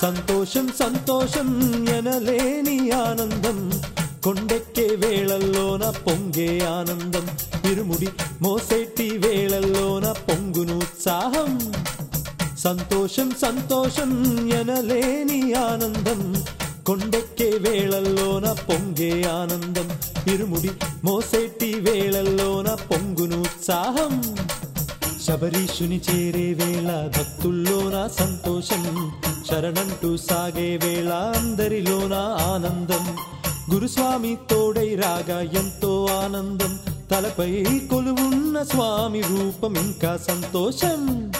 సంతోషం సంతోషం ఎనలేని ఆనందం కొండెక్కే వేళల్లోన పొంగే ఆనందం ఇరుముడి మోసేటి వేళల్లోన పొంగును ఉత్సాహం సంతోషం సంతోషం ఎనలేని ఆనందం కొండెక్కే వేళల్లోన పొంగే ఆనందం ఇరుముడి మోసేటి వేళల్లోన పొంగును ఉత్సాహం శబరీషుని చేరే వేళ భక్తుల్లో నా సంతోషం. శరణంటూ సాగే వేళ అందరిలో నా ఆనందం. గురుస్వామి తోడై రాగా ఎంతో ఆనందం. తలపై కొలువున్న స్వామి రూపం ఇంకా సంతోషం.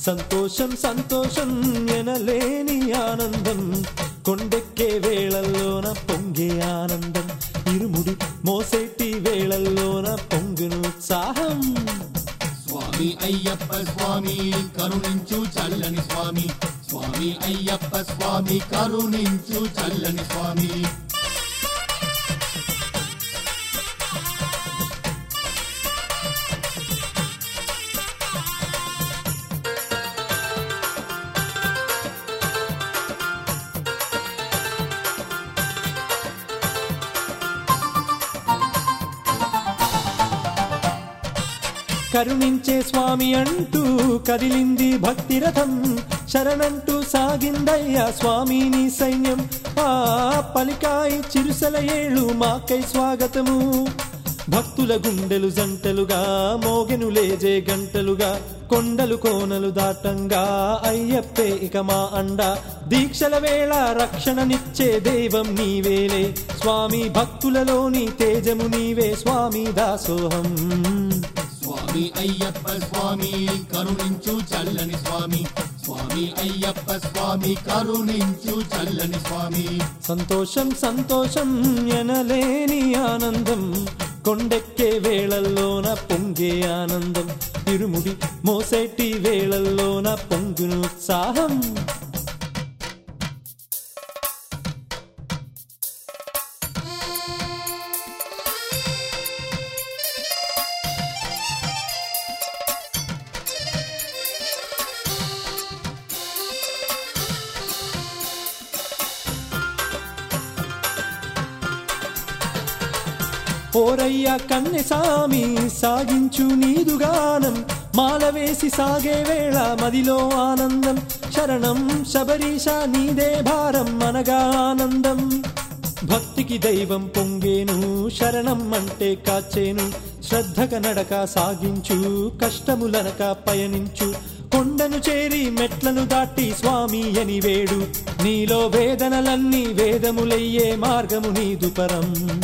సంతోషం సంతోషం ఎనలేని ఆనందం. కొండెక్కే వేళల్లోన పొంగే ఆనందం. ఇరుముడి మోసేటి వేళల్లోన పొంగును ఉత్సాహం. స్వామి అయ్యప్ప స్వామి కరుణించు చల్లని స్వామి. స్వామి అయ్యప్ప స్వామి కరుణించు చల్లని స్వామి. కరుణించే స్వామి అంటూ కదిలింది భక్తి రథం శరణంటూ సాగిందయ్యా స్వామిని సైన్యం. ఆ పలికాయి చిరుసల ఏళ్ళు మాకై స్వాగతము. భక్తుల గుండెలు జంటలుగా మోగెను లేజే గంటలుగా కొండలు కోనలు దాటంగా అయ్యప్పే ఇక మా అండ. దీక్షల వేళ రక్షణనిచ్చే దైవం నీవేలే. స్వామి భక్తులలోని తేజము నీవే స్వామి దాసోహం. స్వామి అయ్యప్ప స్వామి కరుణించు చల్లని స్వామి. స్వామి అయ్యప్ప స్వామి కరుణించు చల్లని స్వామి. సంతోషం సంతోషం ఎనలేని ఆనందం. కొండెక్కే వేళల్లోన పొంగే ఆనందం. ఇరుముడి మోసేటి వేళల్లోన పొంగును ఉత్సాహం. ఓరయ్య కన్నెసామి సాగించు నీదు గానం. మాల వేసి సాగే వేళ మదిలో ఆనందం. శరణం శబరీష నీదే భారం అనగా ఆనందం. భక్తికి దైవం పొంగేను శరణం అంటే కాచేను. శ్రద్ధక నడక సాగించు కష్టములనక పయనించు. కొండను చేరి మెట్లను దాటి స్వామి అని వేడు. నీలో వేదనలన్నీ వేదములయ్యే మార్గము నీదు పరం.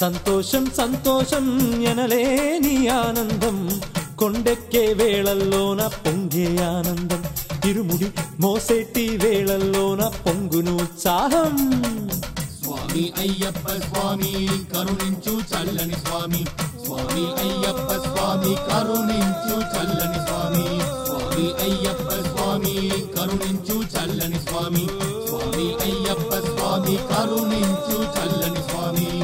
సంతోషం సంతోషం ఎనలేని ఆనందం. కొండెక్కే వేళల్లోన పొంగే ఆనందం. ఇరుముడి మోసేటి వేళల్లోన పొంగును ఉత్సాహం. స్వామి అయ్యప్ప స్వామి కరుణించు చల్లని స్వామి. స్వామి అయ్యప్ప స్వామి కరుణించు చల్లని స్వామి. స్వామి అయ్యప్ప స్వామి కరుణించు చల్లని స్వామి. స్వామి అయ్యప్ప స్వామి కరుణించు చల్లని స్వామి.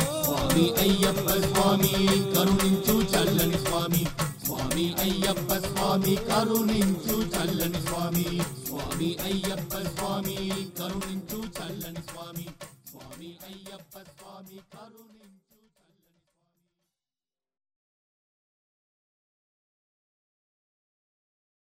స్వామి అయ్యప్ప స్వామి కరుణించు చల్లని స్వామి. స్వామి అయ్యప్ప స్వామి కరుణించు చల్లని స్వామి. స్వామి అయ్యప్ప స్వామి కరుణించు చల్లని స్వామి. స్వామి అయ్యప్ప స్వామి కరుణించు